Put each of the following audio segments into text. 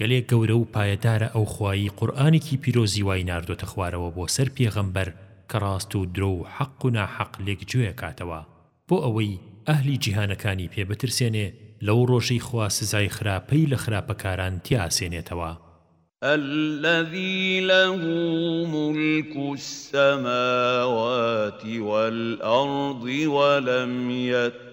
گەلێک گەورە و پایەدارە ئەو خوایی قورئانێکی پیرۆزی وای ناردۆتە خوارەوە بۆ سەر پێغەمبەر کە ڕاست و درۆ و حەق و ناحەق لێک جوێ کاتەوە بۆ ئەوەی ئەهلی جیهانەکانی پێ بترسێنێ لەو ڕۆژەی خوا سزای خراپەی لە خراپەکاران تێ ئاسێنێتەوە. الذی له ملک السماوات والارض ولم یتخذ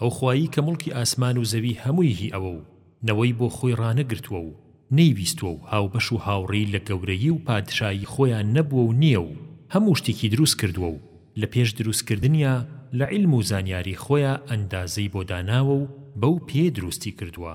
ئەو خوایی کە موڵکی ئاسمان و زەوی هەمووی هی ئەوە و نەوەی بۆ خۆی ڕانەگرتووە و نەیویستووە و هاوبەش و هاوڕێی لە گەورەیی و پادشایی خۆیان نەبووە و نییە و هەموو شتێکی دروست کردووە و لە پێش دروست کردنیا لە عیلم و زانیاری خۆیا ئەندازەی بۆ داناوە و بەو پێیە دروستی کردووە.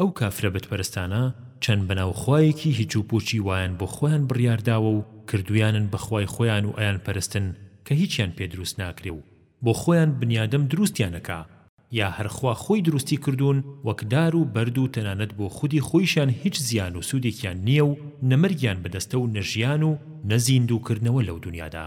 ئەو کافرە بتپەرستانە چەند بەناو خوایەکی هیچ و پوچی وایان بۆ خۆیان بڕیار داوە و کردویانن بە خوای خۆیان و ئەیان پەرستن کە هیچیان پێ دروست ناکرێ و بۆ خۆیان بنیادەم دروستیان ئەکا یا هەر خوا خۆی دروستی کردوون وەک دار و بەرد و تەنانەت بۆ خودی خۆیشیان هیچ زیان و سوودێکیان نییە و نە مەرگیان بەدەستە و نە ژیان و نە زیندوو کردنەوە لەو دونیادا.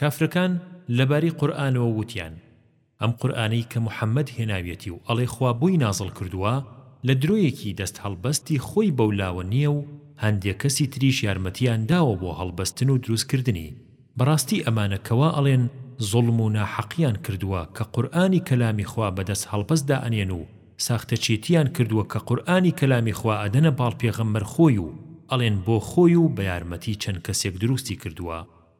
کافرەکان لەبارەی قورئانەوە وتیان، ئەم قورئانەی کە محەممەد هێناویەتی و ئەڵێ خوا بۆی نازڵ کردووە، لە درۆیەکی دەست هەڵبەستی خۆی بەولاوە نییە و هەندێ کەسی تریش یارمەتییان داوە بۆ هەڵبەستن و دروستکردنی، بەڕاستی ئەمانە کەوا ئەڵێن زوڵم و ناحەقیان کردووە کە قورئانی کەلامی خوا بە دەست هەڵبەست دائەنێن و ساختەچێتییان کردووە کە قورئانی کەلامی خوا ئەدەنە باڵ پێغەمبەر خۆی و ئەڵێن بۆ خۆی و بە یارمەتی چەند کەسێک دروستی کردووە.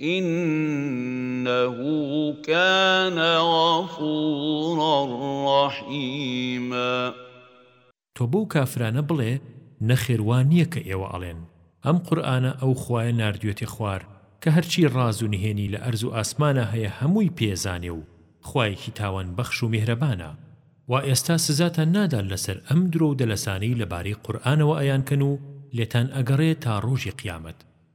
انه کان غفورا رحیما. تۆ بەو کافرانە بڵێ، نەخێر وا نییە کە ئێوە ئەڵێن، ئەم قورئانە ئەو خوایە ناردویەتی خوار کە هەرچی ڕاز و نهێنی لە ئەرز و ئاسمانا هەیە هەمووی پێ زانێ و خوایەکی تاوان بەخش و میهرەبانە، وا ئێستا سزاتان نادات لەسەر ئەم درۆ و دەلەسانەی لەبارەی قورئانەوە ئەیانکەن و لێتان ئەگەڕێ تا ڕۆژی قیامەت.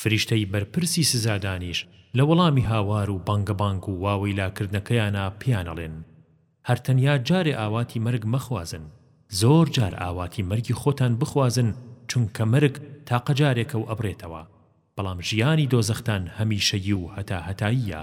فریشتەی بەرپرسی سزادانیش لە وەڵامی هاوار و بانگەبانگ و واوەیلاکردنەکەیانا پێیانەڵێن، هەر تەنیا جارێ ئاواتی مەرگ مەخوازن، زۆر جار ئاواتی مەرگی خۆتان بخوازن، چونکە مەرگ تاقە جارێکە و ئەبڕێتەوە، بەڵام ژیانی دۆزەختان هەمیشەیی و هەتاهەتاییە.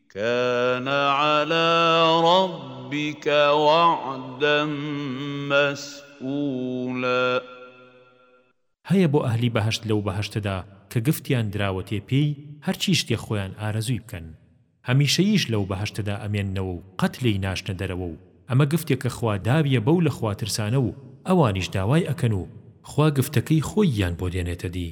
کان علی ربک وعدا مسئولا. هەیە بۆ ئەهلی بەهەشت لەو بەهەشتەدا کە گفتیان دراوەتێ پێی هەرچی شتێ خۆیان ئارەزووی بکەن هەمیشەییش لەو بەهەشتەدا ئەمێننەوە و قەت لێی ناچنە دەرەوە و ئەمە گفتێکە خوا داویە بەو لە خوا ترسانە و ئەوانیش داوای ئەکەن و خوا گفتەکەی خۆییان بۆ دێنێتە دی.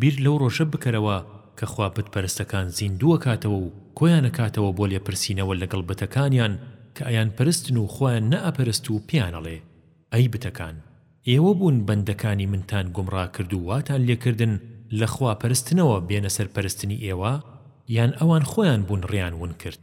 بیر لەو ڕۆژە بکەرەوە کە خوا بتپەرستەکان زیندوو ئەکاتەوە و کۆیان ئەکاتەوە بۆ لێپرسینەوە لەگەڵ بتەکانیان کە ئەیانپەرستن و خۆیان نەئەپەرست و پێیان ئەڵێ، ئەی بتەکان! ئێوە بوون بەندەکانی منتان گومڕا کرد و واتان لێکردن لە خوا پەرستنەوە بێنە سەر پەرستنی ئێوە؟ یان ئەوان خۆیان بوون ڕێیان ون کرد؟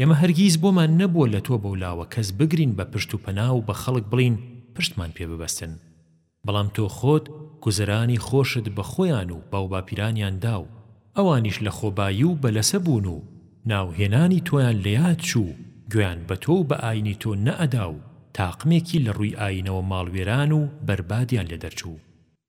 ئێمە هەرگیز بۆمان نەبووە لە تۆ بەولاوە کەس بگرین بە پشت و پەنا و بە خەڵک بڵێین پشتمان پێ ببەستن، بەڵام تۆ خۆت گوزەرانی خۆشت بە خۆیان و باوباپیرانیان دا و ئەوانیش لە خۆبایی و بەلەسە بوون و ناوهێنانی تۆیان لە یاد چوو گوێیان بە تۆ و بە ئایینی تۆ نەئەدا و تاقمێکی لە ڕووی ئایینەوە ماڵوێران و بەربادیان لێ دەرچوو.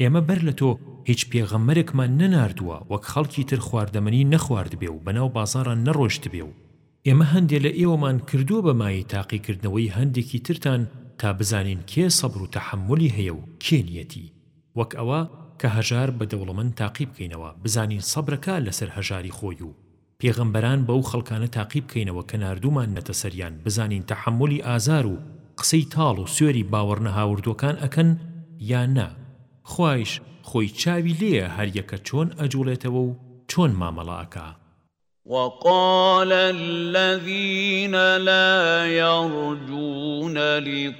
ئێمە بەر لە تۆ هیچ پێغەمبەرێکمان نەناردووە وەک خەڵکی تر خواردەمەنی نەخواردبێ و بەناو بازاڕا نەڕۆشتبێ و ئێمە هەندێ لە ئێوەمان کردووە بە مایەی تاقیکردنەوەی هەندێکی ترتان تا بزانین کێ سەبر و تەحەمولی هەیە و کێ نیەتی وەک ئەوە کە هەژار بە دەوڵەمەند تاقی بکەینەوە بزانین سەبرەکا لەسەر هەژاری خۆی و پێغەمبەران بەو خەڵکانە تاقی بکەینەوە کە ناردووماننەتە سەریان بزانین تەحەمولی ئازار و قسەی تاڵ و سوێری باوەڕنەهاوردووەکان ئەکەن یان نا، خوایش خۆی چاوی لێیە هەر یەکە چۆن ئەجوڵێتەوە و چۆن مامەڵە ئەکا. وقال الذین لا یرجون لقاءنا.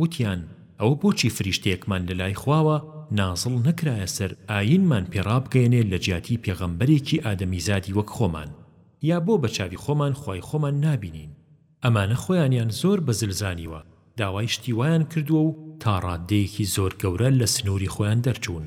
وتیان، ئەوە بۆچی فریشتەیەکمان لەلای خواوە نازڵ نەکرایە سەر ئایینمان پێ ڕابگەیەنێ لەجیاتی پێغەمبەرێکی ئادەمیزادی وەک خۆمان؟ یا بۆ بە چاوی خۆمان خوای خۆمان نابینین؟ ئەمانە خۆیانیان زۆر بەزل زانیوە، داوای شتی وایان کردووە و تا ڕاددەیەکی زۆر گەورە لە سنووری خۆیان دەرچوون.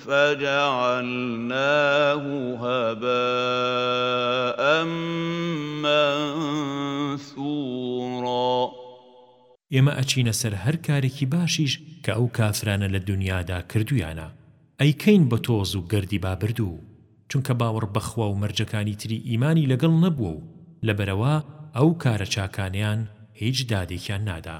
فجعلناه هباء منثورا ئێمە ئەچینە سەر هەر کارێکی باشیش کە ئەو کافرانە لە دونیادا کردویانە ئەیکەین بە تۆز و گردی با بردوو چونکە باوەڕ بە خوا و مەرجەکانی تری ئیمانی لەگەڵ نەبووە و لەبەرئەوە ئەو کارە چاکانەیان هیچ دادێکیان نادا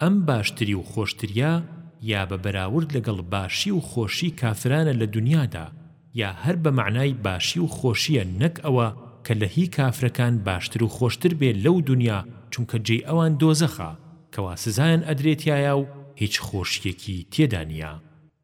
ئەم باشتری و خۆشتریە یا بە بەراورد لەگەڵ باشی و خۆشی کافرانە لە دونیادا یا هەر بە مەعنای باشی و خۆشیە نەک ئەوە کە لە هی کافرەکان باشتر و خۆشتر بێ لەو دونیا چونکە جێی ئەوان دۆزەخە کەوا سزایان ئەدرێ تیایا و هیچ خۆشیەکی تێدا نیە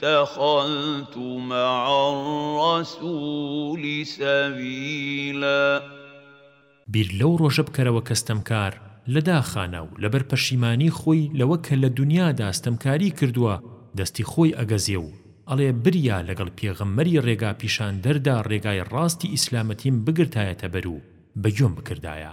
اتخذت مع الرسول سبیلا بیر لەو ڕۆژە بکەرەوە کە ستەمکار لە داخانا و لەبەر پەشیمانی خۆی لەوە کە لە دونیادا ستەمکاری کردووە دەستی خۆی ئەگەزێ و ئەڵێ بریا لەگەڵ پێغەمبەری ڕێگا پیشاندەردا ڕێگای ڕاستی ئیسلامەتیم بگرتایەتە بەر و بە گوێم بکردایە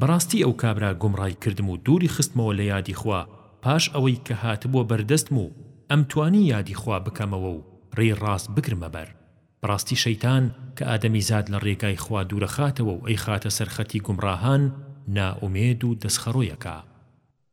بەڕاستی ئەو کابرا گومڕای کردم و دووری خستمەوە لە یادی خوا پاش ئەوەی کە هاتبووە بەردەستم و ئەمتوانی یادی خوا بکەمەوە و ڕێی ڕاست بگرمە بەر بەڕاستی شەیتان کە ئادەمیزاد لە ڕێگای خوا دوورەخاتەوە و ئەیخاتە سەر خەتی گومڕاهان نائومێد و دەسخەڕۆیەکا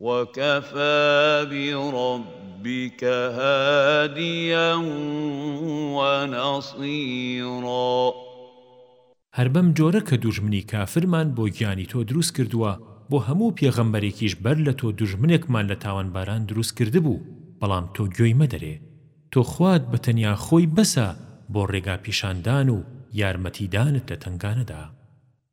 وکفی بربک هادیا و نصیرا. هەر بەم جۆرە کە دوژمنی کافرمان بۆ گیانی تۆ دروست کردووە بۆ هەموو پێغەمبەرێکیش بەر لە تۆ دوژمنێکمان لە تاوانباران دروست کردبوو بەڵام تۆ گوێی مەدەرێ تۆ خوات بە تەنیا خۆی بەسە بۆ ڕێگا پیشاندان و یارمەتیدانت لە تەنگانەدا.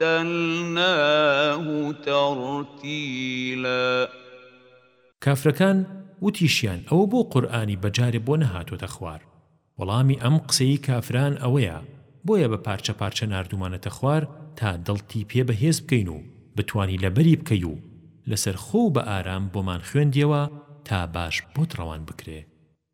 رتلناه ترتیلا. کافرەکان وتیشیان ئەوە بۆ قورئانی بە جارێ بۆ نەهاتۆتە خوار؟ وەڵامی ئەم قسەی کافران ئەوەیە بۆیە بە پارچە پارچە ناردومانەتە خوار تا دڵتی پێ بەهێز بکەین و بتوانی لەبەری بکەی و لەسەر خۆو بە ئارام بۆمان خوێندیەوە تا باش بۆت ڕەوان بکرێ.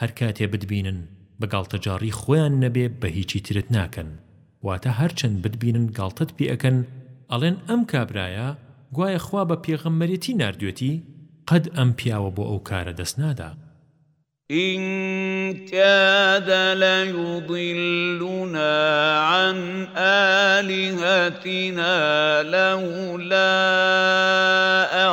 هەرکاتێ بتبینن بە گاڵتەجاڕی خۆیان نەبێ بە هیچی ترت ناکەن واتە هەرچەند بتبینن گاڵتەت پێ ئەکەن ئەڵێن ئەم کابرایە گوایە خوا بە پێغەمبەرێتی ناردوێتی قەد ئەم پیاوە بۆ ئەو کارە دەست نادا. ان کاد لیضلنا عن آلهتنا لولا ان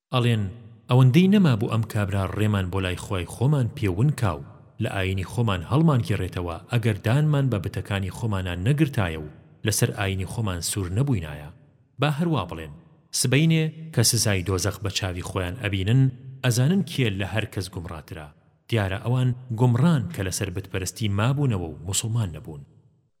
ئەڵێن، ئەوەندەی نەمابوو ئەم کابرا ڕێمان بۆ لای خوای خۆمان پێ ون کا و لە ئایینی خۆمان هەڵمانگێڕێتەوە ئەگەر دانمان بە بتەکانی خۆمانا نەگرتایە و لەسەر ئایینی خۆمان سوور نەبووینایە با هەر وا بڵێن سبەینێ کە سزای دۆزەخ بە چاوی خۆیان ئەبینن ئەزانن کێ لە هەر کەس گومڕاترە دیارە ئەوان گومڕان کە لەسەر بتپەرستی مابوونەوە و موسڵمان نەبوون.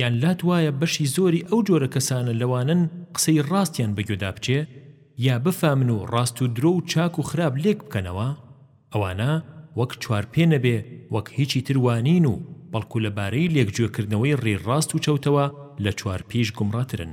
یان لات وایە بەشی زۆری ئەو جۆرە کەسانە لەوانەن قسەی ڕاستیان بە گوێدا بچێ یا بفامن و ڕاست و درۆ و چاک و خراپ لێک بکەنەوە ئەوانە وەک چوارپێ نەبێ وەک هیچی تر وا نین و بەڵکو لە بارەی لێک جوێکردنەوەی ڕێ ڕاست و چەوتەوە لە چوارپێیش گومڕاترن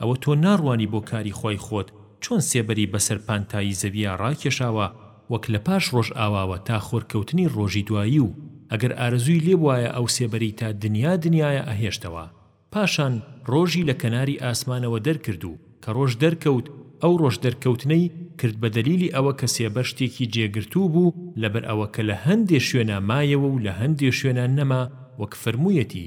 ئەوە تۆ ناڕوانی بۆ کاری خوای خۆت چۆن سێبەری بەسەر پانتایی زەویا ڕاکێشاوە وەک لە پاش ڕۆژئاواوە تا خۆرکەوتنی ڕۆژی دوایی و ئەگەر ئارەزووی لێبوایە ئەو سێبەری تا دنیا دنیایە ئەهێشتەوە پاشان ڕۆژی لە کەناری ئاسمانەوە دەرکرد و کە ڕۆژ دەرکەوت ئەو ڕۆژ دەرکەوتنەی کرد بە دەلیلی ئەوە کە سێبەر شتێکی جێگرتوو بوو لەبەر ئەوە کە لە هەندێ شوێنا مایەوە و لە هەندێ شوێنا نەما وەک فەرموویەتی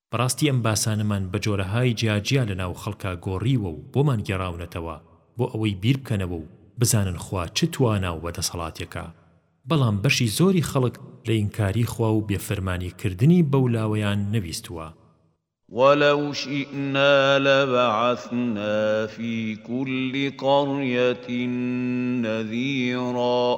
بەڕاستی ئەم باسانەمان بە جۆرەهای جیا جیا لە ناو خەڵکا گۆڕیوە و بۆمان گێڕاونەتەوە بۆ ئەوەی بیر بکەنەوە و بزانن خوا چ توانا و بە دەسەڵاتێکە بەڵام بەشی زۆری خەڵک لە ئینکاری خوا و بێ فەرمانی کردنی بەو لاوەیان نەویستووە. ولو شئنا لبعثنا فی کل قریە نذیرا.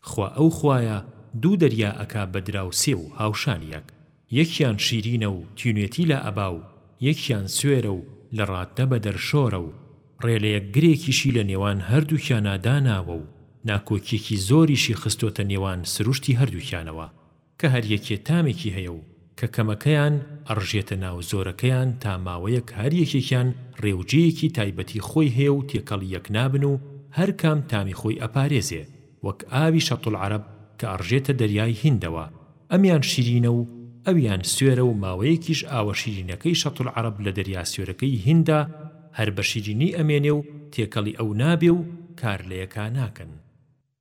خوا ئەو خوایە دوو دەریا ئەکا بە دراوسێ و هاوشانیەک یەکیان شیرینە و تینوێتی لا ئەبا و یەکیان سوێرە و لە ڕاددە بە دەر شۆرە و ڕێلەیەک گرێکیشی لە نێوان هەردووکیانا داناوە و ناکۆکیەکی زۆریشی خستۆتە نێوان سروشتی هەردووکیانەوە. کە هەر یەکێ تامێکی هەیە و کە کەمەکەیان ئەڕژێتە ناو زۆرەکەیان تا ماوەیەک هەر یەکێکیان ڕێ و جێیەکی تایبەتی خۆی هەیە و تێکەڵی یەک نابن و هەر کام تامی خۆی ئەپارێزێ وەک ئاوی شەتولعەرەب کە ئەڕژێتە دەریای هیندەوە ئەمیان شیرینە و ئەویان سوێرە و ماوەیەکیش ئاوە شیرینەکەی شەتولعەرەب لە دەریا سوێرەکەی هیندا هەر بە شیرینی ئەمێنێ و تێکەڵی ئەو نابێ و کار لە یەکا ناکەن.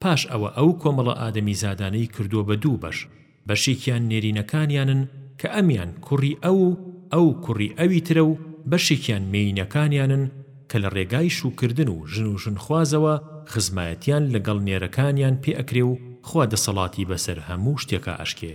پاش ئەوە ئەو کۆمەڵە ئادەمیزادانەی کردووە بە دوو بەش، بەشێکیان نێرینەکانیانن کە ئەمیان کوڕی ئەو و ئەو کوڕی ئەوی ترە و بەشێکیان مێیینەکانیانن کە لە ڕێگای شووکردن و ژن و ژنخوازەوە خزمایەتیان لە گەڵ نێرەکانیان پێ ئەکرێ و خوا دەسەڵاتی بەسەر هەموو شتێکا ئەشکێ.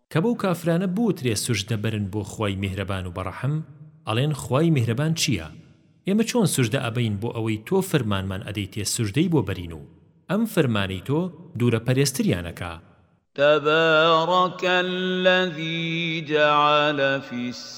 کە بەو کافرانە بوترێ سوژدە بەرن بۆ خوای میهرەبان و بەڕەحم ئەڵێن خوای میهرەبان چیە ئێمە چۆن سوژدە ئەبەین بۆ ئەوەی تۆ فرمانمان ئەدەیتێ سوژدەی بۆ بەرین و ئەم فرمانەی تۆ دورە پەرێزتریان ئەکا تبارک الذی جعل فی السماء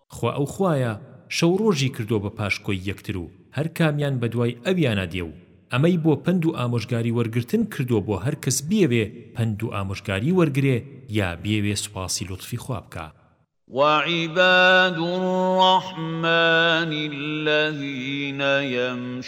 خوا ئەو خوایە شەو ڕۆژی کردووە بە پاشکۆی یەکتر و هەر کامیان بە دوای ئەویانا دێ و ئەمەی بۆ پەند و ئامۆژگاری وەرگرتن کردووە بۆ هەر کەس بیەوێ پەند و ئامۆژگاری وەرگرێ یا بیەوێ سوپاسی لوتفی خوا بکا. وعباد الرحمن الذین یمشون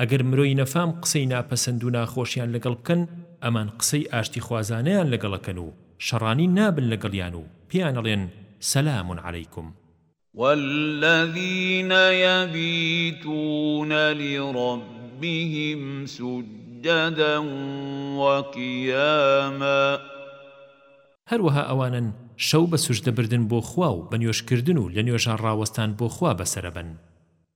ئەگەر مرۆی نەفام قسەی ناپەسەند و ناخۆشیان لەگەڵ بکەن، ئەمان قسەی ئاشتیخوازانەیان لەگەڵ ئەکەن و شەڕانی نابن لەگەڵیان و پێیان ئەڵێن، سلام علیکم. والذین یبیتون لربهم سجدا وقیاما. هەروەها ئەوانەن شەو بە سوجدە بردن بۆ خوا و بە نوێژکردن و لە نوێژا ڕاوەستان بۆ خوا بەسەر ئەبەن.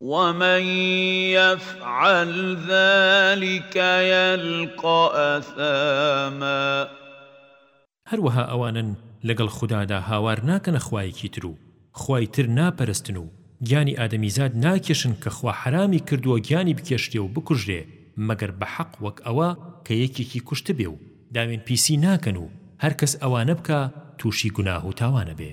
ومن یفعل ذلک یلقی اثاما. هەروەها ئەوانەن لەگەڵ خودادا هاوار ناکەنە خوایەکی تر و خوای تر ناپەرستن و گیانی ئادەمیزاد ناکێشن کە خوا حەرامی کردووە گیانی بکێشرێ و بکوژرێ مەگەر بە حەق وەک ئەوە کە یەکێکی کوشتبێ و داوێن پیسی ناکەن و هەرکەس ئەوانە بکا تووشی گوناه و تاوانە بێ.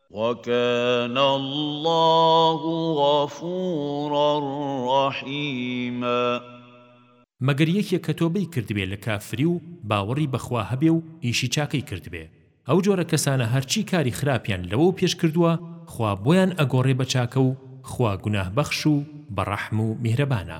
وکان اللە غفورا رحیما مەگەر یەکێک کە تۆبەی کردبێ لە کافری و باوەڕی بە خوا هەبێ و ئیشی چاکەی کردبێ. ئەو جۆرە کەسانە هەرچی کاری خراپیان لەوەو پێش کردووە خوا بۆیان ئەگۆڕێ بە چاکە و خوا گوناهبەخش و بەڕەحم و میهرەبانە.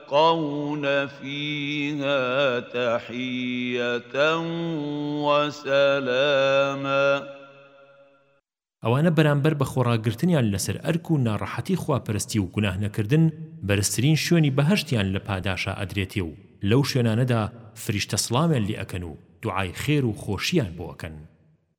یلقون فیها تحیە و سلاما. ئەوانە بەرامبەر بە خۆڕاگرتنیان لەسەر ئەرک و ناڕەحەتی خواپەرستی و گوناه نەکردن بەرزترین شوێنی بەهەشتیان لە پاداشا ئەدرێتێ و لەو شوێنانەدا فریشتە سڵاویان لێ ئەکەن و دوعای خێر و خۆشییان بۆ ئەکەن.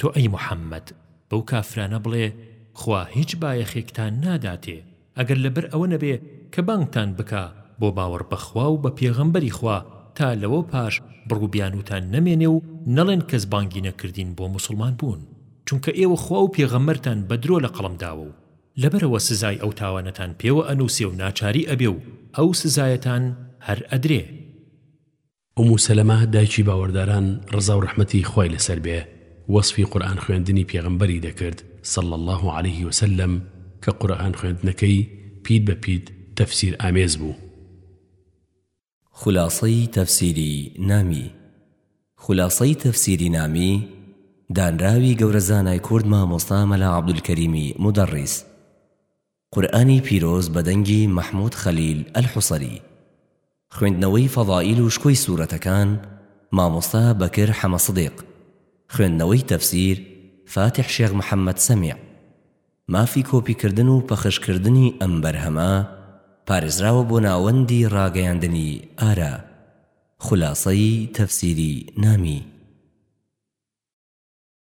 تۆ ئەی محەممەد بەو کافرانە بڵێ، خوا هیچ بایەخێکتان ناداتێ، ئەگەر لەبەر ئەوە نەبێ کە بانگتان بکا بۆ باوەڕ بە خوا و بە پێغەمبەری خوا تا لەوە پاش بڕوبیانووتان نەمێنێ و نەڵێن کەس بانگی نەکردین بۆ موسڵمان بوون، چونکە ئێوە خوا و پێغەمبەرتان بە درۆ لە قەڵەم داوە و لەبەرئەوە سزای ئەو تاوانەتان پێوە ئەنووسێ و ناچاری ئەبێ و ئەو سزایەتان هەر ئەدرێ. ئومو سەلەمە دایکی باوەرداران ڕەزا و ڕەحمەتی خوای لەسەر بێ وەسفی قورئان خوێندنی پێغەمبەری دەکرد صلی اللە علیه وسلم کە قورئان خوێندنەکەی پیت بە پیت تەفسیر ئامێز بوو. خولاسەی تەفسیری نامی، خولاسەی تەفسیری نامی، دانراوی گەورە زانای کورد مامۆستا مەلا عەبدولکەریمی مودەڕیس. قورئانی پیرۆز بە دەنگی مەحمود خەلیل ئەلحوسری خوێندنەوەی فەضائیل و شکۆی سورەتەکان مامۆستا بەکر حەمە سدیق خوێندنەوەی تەفسیر فاتیح شێخ محەمەد سەمیع مافی کۆپی کردن و پەخش کردنی ئەم بەرهەمە پارێزراوە بۆ ناوەندی ڕاگەیاندنی ئارا خولاسەی تەفسیری نامی.